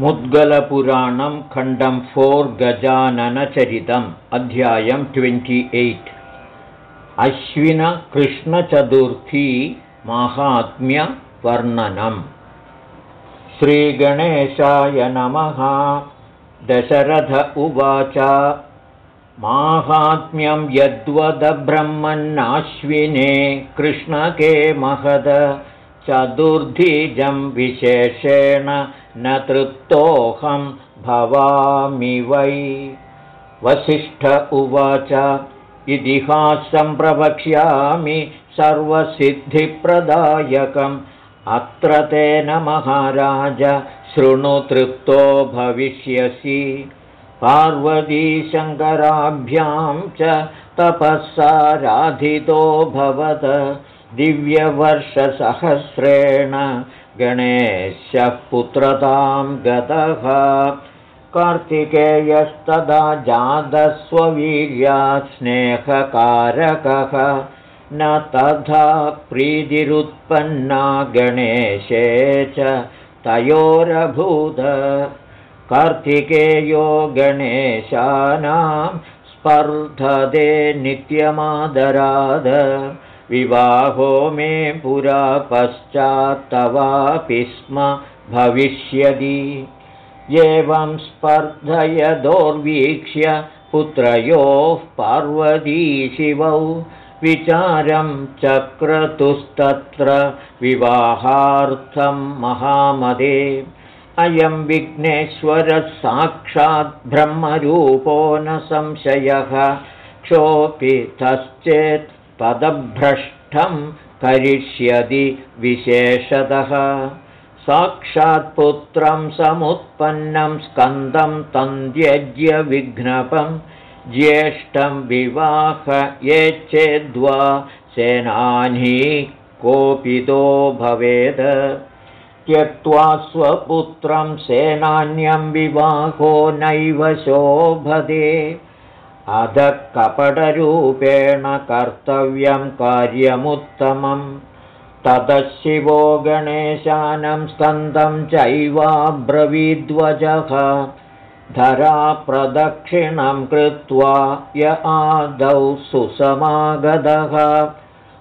मुद्गलपुराणं खण्डं फोर् गजाननचरितम् अध्यायं twenty eight. अश्विनकृष्णचतुर्थी माहात्म्यवर्णनम् श्रीगणेशाय नमः दशरथ उवाच. माहात्म्यं यद्वदब्रह्मन्नाश्विने कृष्णके महद चतुर्धिजं विशेषेण न तृप्तोऽहं भवामि वै। वसिष्ठ उवाच इतिहासं प्रवक्ष्यामि सर्वसिद्धिप्रदायकम्। अत्र तेन महाराज शृणुतृप्तो भविष्यसि। पार्वतीशङ्कराभ्यां च तपःसाराधितो भवत दिव्यवर्षसहस्रेण गणेशः पुत्रतां गतः। कार्तिकेयस्तदा जातस्ववीर्यात् स्नेहकारकः। न तथा प्रीतिरुत्पन्ना गणेशे च तयोरभूत। कार्तिकेयो गणेशानां स्पर्धते नित्यमादराद विवाहो मे पुरा पश्चात्तवापि स्म भविष्यति। एवं स्पर्धयदोर्वीक्ष्य पुत्रयोः पार्वतीशिवौ विचारं चक्रतुस्तत्र विवाहार्थं महामदे। अयं विघ्नेश्वरः साक्षात् ब्रह्मरूपो न संशयः। क्षोपितश्चेत् पदभ्रष्टं करिष्यति विशेषतः। साक्षात्पुत्रं समुत्पन्नं स्कन्दं तन्त्यज्य विघ्नपं ज्येष्ठं विवाह ये चेद्वा सेनानी कोपितो भवेत् त्यक्त्वा स्वपुत्रं सेनान्यं विवाहो नैव शोभते अधः कपटरूपेण कर्तव्यं कार्यमुत्तमं। ततः शिवो गणेशानं स्कन्दं चैवाब्रवीद्वजः धराप्रदक्षिणं कृत्वा य आदौ सुसमागतः।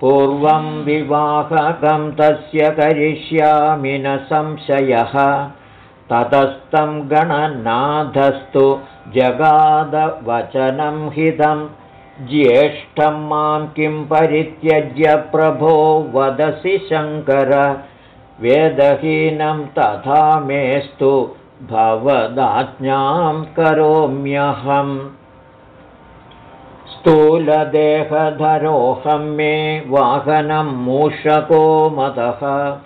पूर्वं विवाहकं तस्य करिष्यामि न संशयः ततस्तं गणनाथस्तु जगादवचनं हितं। ज्येष्ठं मां किं परित्यज्य प्रभो वदसि शङ्कर वेदहीनं तथा मेस्तु भवदाज्ञां करोम्यहम्। स्थूलदेहधरोऽहं मे वाहनं मूषको मदः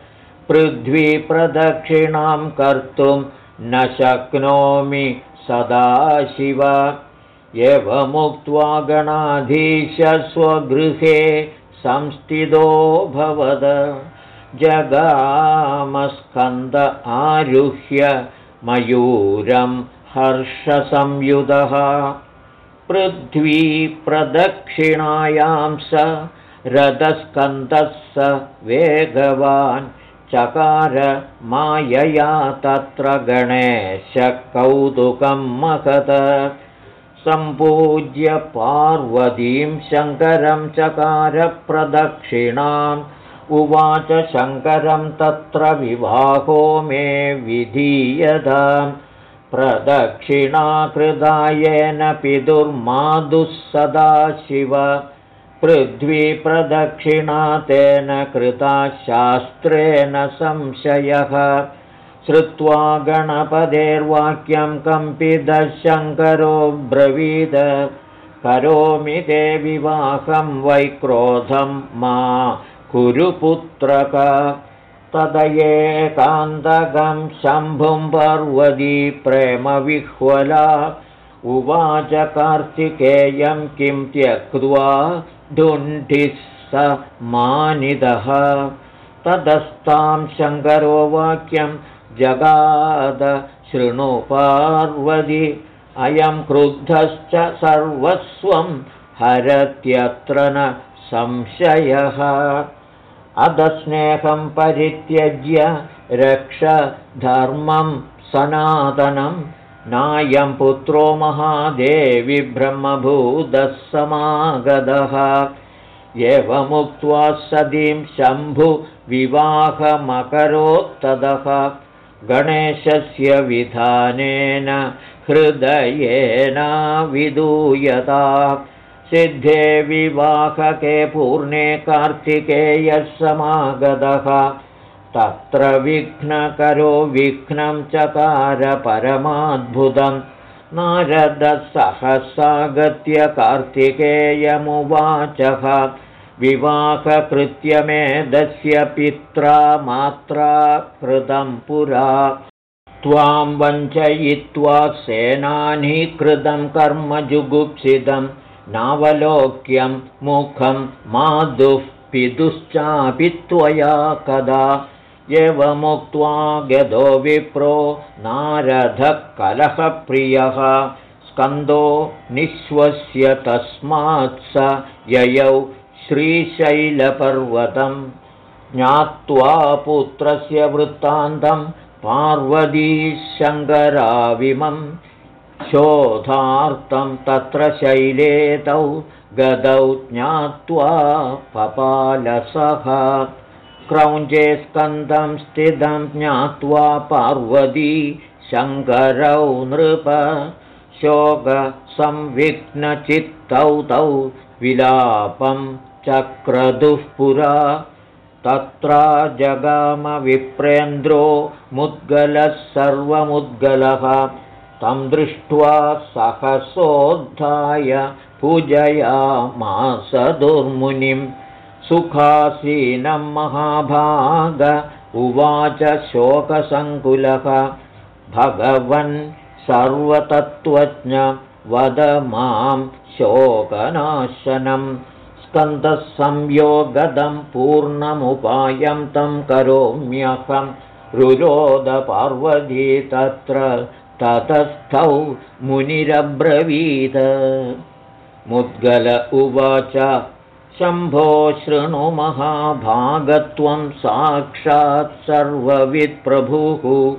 पृथ्वीप्रदक्षिणां कर्तुं न शक्नोमि सदाशिव। एवमुक्त्वा गणाधीशस्वगृहे संस्थितो भवद। जगामस्कन्द आरुह्य मयूरं हर्षसंयुधः। पृथ्वीप्रदक्षिणायां स रथस्कन्दः स वेगवान् चकार मायया तत्र गणेशकौतुकं महत। सम्पूज्य पार्वतीं शङ्करं चकारप्रदक्षिणाम्। उवाच शङ्करं तत्र विवाहो मे विधीयत। प्रदक्षिणाकृदायेन पितुर्मादुः सदा शिव पृथ्वीप्रदक्षिणा तेन कृता शास्त्रेण संशयः। श्रुत्वा गणपदेर्वाक्यं कम्पिदशङ्करो ब्रवीद। करोमि ते विवाहं वैक्रोधं मा कुरुपुत्रक। तदयेकान्तकं शम्भुं पर्वती प्रेमविह्वला। उवाच कार्तिकेयं किं त्यक्त्वा ढुण्ढिः स मानिदः तदस्तां शङ्करो वाक्यं जगाद पार्वती। अयं क्रुद्धश्च सर्वस्वं हरत्यत्र न संशयः। अधस्नेहं परित्यज्य रक्ष धर्मं सनातनं नायं पुत्रो महादेवि ब्रह्मभूतः समागतः। एवमुक्त्वा सदीं शम्भुविवाहमकरोत्तदः गणेशस्य विधानेन हृदयेना विदूयता। सिद्धे विवाहके पूर्णे कार्तिकेयः समागतः तत्र विघ्नकरो विघ्नं चकार परमाद्भुतं नारदसहसागत्य कार्तिकेयमुवाचः। विवाहकृत्यमेदस्य पित्रा मात्रा कृतं पुरा। त्वां वञ्चयित्वा सेनानीकृतं कर्म जुगुप्सितं। नावलोक्यं मुखं माधुः पितुश्चापि त्वया कदा एवमुक्त्वा गदो विप्रो नारदः कलहप्रियः स्कन्दो निःश्वस्य तस्मात् स ययौ श्रीशैलपर्वतं ज्ञात्वा पुत्रस्य वृत्तान्तं पार्वतीशङ्कराविमं शोधार्थं तत्र शैले तौ गदौ ज्ञात्वा पपालसः क्रौञ्जे स्कन्दं स्थितं ज्ञात्वा पार्वती शङ्करौ नृप शोकसंविघ्नचित्तौ तौ विलापं चक्रदुः पुरा। तत्र जगामविप्रेन्द्रो मुद्गलः सर्वमुद्गलः। तं दृष्ट्वा सहसोद्धाय पूजयामास दुर्मुनिं सुखासीनं महाभाग उवाच शोकसङ्कुलः। भगवन् सर्वतत्त्वज्ञ वद मां शोकनाशनं। स्कन्दसंयोगदं पूर्णमुपायं तं करोम्यहं। रुरोदपार्वती तत्र ततस्थौ मुनिरब्रवीद मुद्गल उवाच शम्भो शृणु महाभागत्वं साक्षात् सर्ववित्प्रभुः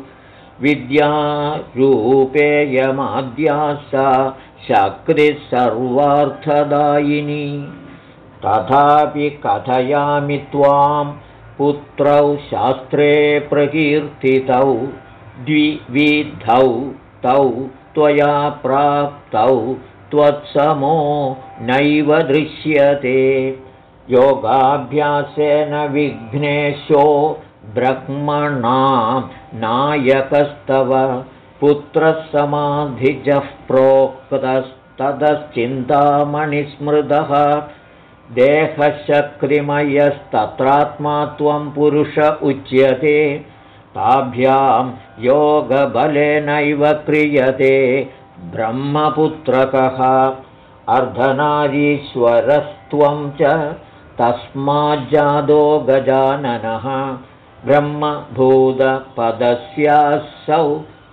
विद्यारूपेयमाद्या सा शक्तिः सर्वार्थदायिनी। तथापि कथयामि त्वां पुत्रौ शास्त्रे प्रकीर्तितौ द्विविधौ तौ त्वया प्राप्तौ त्वत्समो नैव दृश्यते। योगाभ्यासेन विघ्नेशो ब्रह्मणां नायकस्तव पुत्रसमाधिजः प्रोक्तस्ततश्चिन्तामणिस्मृतः देहशक्तिमयस्तत्रात्मा त्वं पुरुष उच्यते। ताभ्यां योगबलेनैव क्रियते ब्रह्मपुत्रकः अर्धनारीश्वरस्त्वं च तस्माज्जादो गजाननः ब्रह्मभूतपदस्यासौ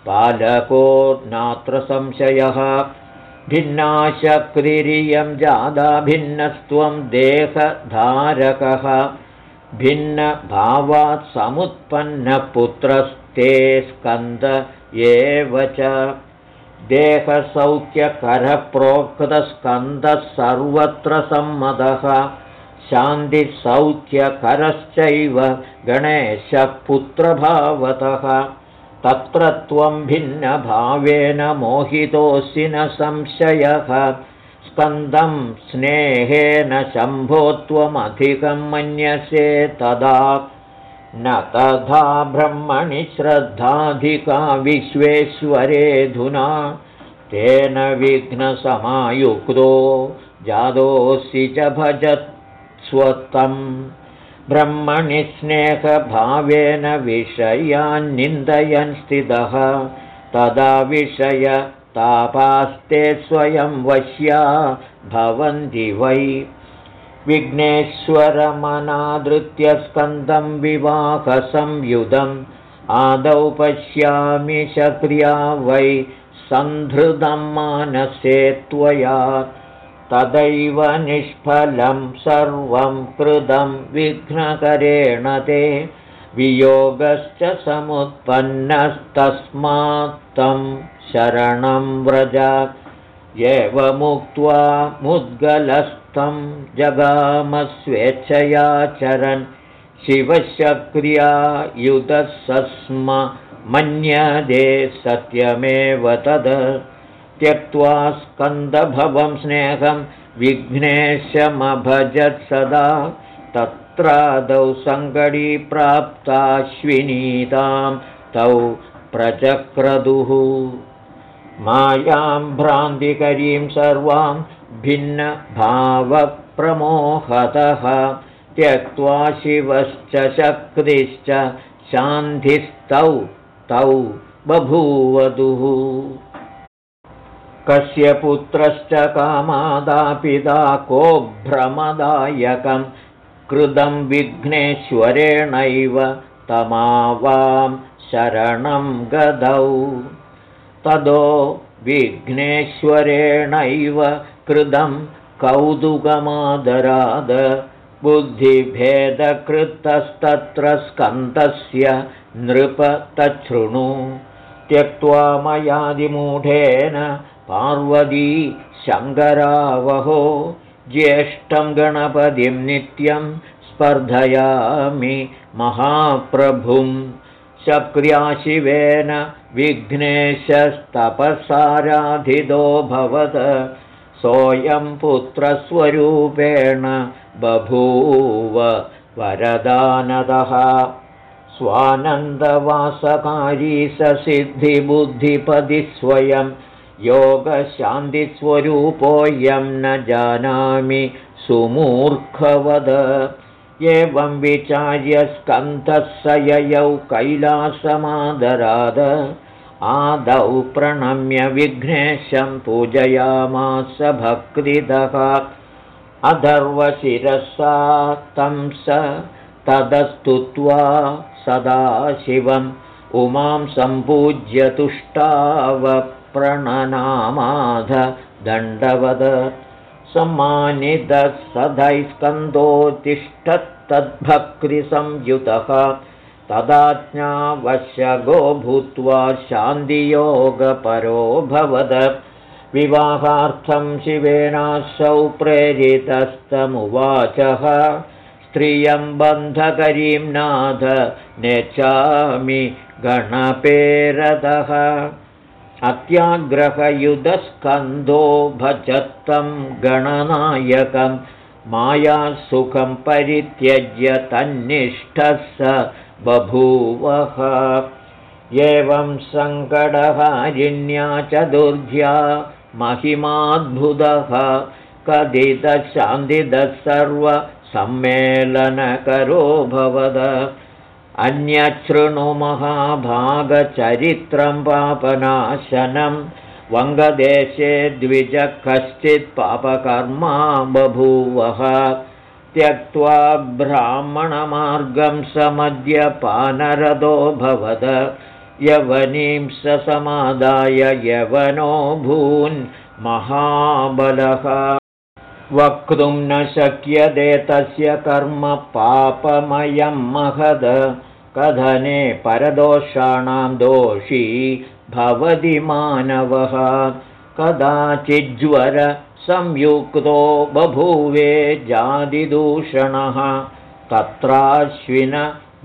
पालको नात्र संशयः भिन्नाशक्तिरियं जादा भिन्नस्त्वं देहधारकः भिन्नभावात् समुत्पन्नपुत्रस्ते स्कन्द एव च देहसौख्यकरप्रोक्तस्कन्दः सर्वत्र सम्मतः शान्तिसौख्यकरश्चैव गणेशपुत्रभावतः तत्र त्वं भिन्नभावेन मोहितोऽसि न संशयः। स्कन्दं स्नेहेन शम्भो त्वमधिकं मन्यसे तदा न तथा ब्रह्मणि श्रद्धाधिका विश्वेश्वरेऽधुना तेन विघ्नसमायुक्तो जातोऽसि च भजत् स्वत्तं ब्रह्मणि स्नेहभावेन विषयान्निन्दयन् स्थितः तदा विषय तापास्ते स्वयं वश्या भवन्ति वै विघ्नेश्वरमनादृत्य स्कन्दं विवाहसंयुधम्। आदौ पश्यामि शक्रिया वै सन्धृतं मानसे त्वया। तदैव निष्फलं सर्वं कृतं विघ्नकरेण ते। वियोगश्च समुत्पन्नस्तस्मात्तं शरणं व्रज एवमुक्त्वा मुद्गलस्थं जगामस्वेच्छया चरन् शिवशक्रिया युधस्म मन्यदे सत्यमेव तद्। त्यक्त्वा स्कन्दभवं स्नेहं विघ्नेशमभजत् सदा। तत्रादौ सङ्गडीप्राप्ताश्विनीतां तौ प्रचक्रदुः। मायां भ्रान्तिकरीं सर्वां भिन्नभावप्रमोहतः त्यक्त्वा शिवश्च शक्तिश्च शान्तिस्तौ तौ बभूवधुः। कस्य पुत्रश्च कामादापिता को भ्रमदायकं कृतं विघ्नेश्वरेणैव तमावां शरणं गदौ। तदो विघ्नेश्वरेणैव कृतं कौतुकमादराद बुद्धिभेदकृतस्तत्र स्कन्दस्य नृपतच्छृणु त्यक्त्वा मयादिमूढेन पार्वती शङ्करावहो ज्येष्ठं गणपतिं नित्यं स्पर्धयामि महाप्रभुं। शक्र्याशिवेन विघ्नेशस्तपसाराधितो भवत सोऽयं पुत्रस्वरूपेण बभूव वरदानदः। स्वानन्दवासकारी सिद्धिबुद्धिपदि स्वयं योगशान्तिस्वरूपोऽयं न जानामि सुमूर्खवद। एवं विचार्य स्कन्धः स ययौ कैलासमादराद आदौ प्रणम्य विघ्नेशं पूजयामास भक्तिदः। अधर्वशिरसा तं स तदस्तुत्वा सदाशिवम्। उमां सम्पूज्य तुष्टावप्रणनामाध दण्डवद। सम्मानितः सदैस्कन्दोतिष्ठत्तद्भक्तिसंयुतः तदाज्ञावश्यगो भूत्वा शान्तियोगपरोऽभवद विवाहार्थं शिवेनासौ प्रेरितस्तमुवाचः। स्त्रियं बन्धकरीं नाथ नेच्छामि गणपेरदः अत्याग्रहयुधस्कन्धो भजत्तं गणनायकं। मायासुखं परित्यज्य तन्निष्ठः स बभूवः। एवं सङ्कटहारिण्या चतुर्ध्या महिमाद्भुतः। कथितशान्तिदः सर्वसम्मेलनकरो भवद अन्यशृणु महाभागचरित्रं पापनाशनं। वङ्गदेशे द्विज कश्चित् पापकर्मा बभूवः त्यक्त्वा ब्राह्मणमार्गं समद्यपानरदो भवद। यवनीं समादाय यवनो भून् महाबलः। वक्तुं न शक्यते तस्य कर्म पापमयं महद। कथने परदोषाणां दोषी भवति मानवः कदाचिज्वरसंयुक्तो बभूवे जादिदूषणः तत्राश्विन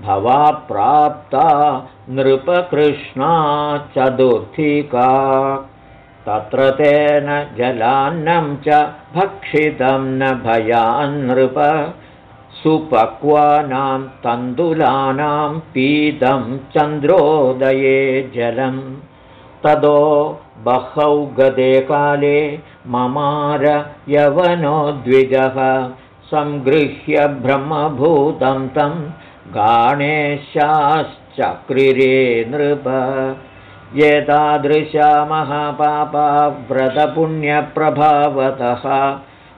भवाप्राप्ता नृपकृष्णा चतुर्थिका। तत्र तेन जलान्नं च भक्षितं न भयान्नृप सुपक्वानां तण्डुलानां पीतं चन्द्रोदये जलं तदो बहौ गदे काले ममार यवनोद्विजः सङ्गृह्य ब्रह्मभूतं तं गाणेशाश्चक्रिरे नृप। एतादृशा महापापा व्रतपुण्यप्रभावतः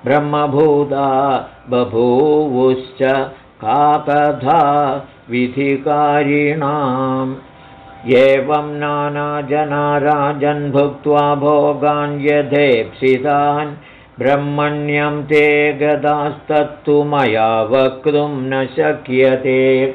ब्रह्मभूता बभूवुश्च काकथा विधिकारिणाम् एवं नानाजना राजन् भुक्त्वा भोगान् यथेप्सितान् ब्रह्मण्यं ते गदास्तत्तु मया वक्तुं न शक्यते।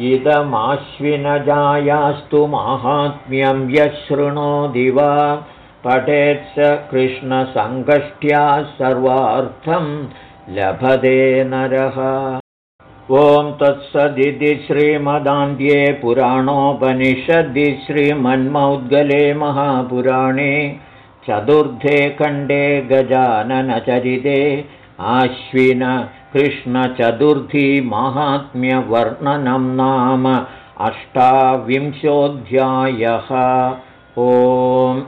इदमाश्विनजायास्तु माहात्म्यं यशृणोदि वा। पठेत्स कृष्णसङ्गष्ट्या सर्वार्थं लभते नरः ॐ तत्सदिति श्रीमदान्ध्ये पुराणोपनिषदि श्रीमन्मौद्गले महापुराणे चतुर्थे खण्डे गजाननचरिते आश्विन कृष्णचतुर्थी माहात्म्यवर्णनं नाम अष्टाविंशोऽध्यायः। ओम्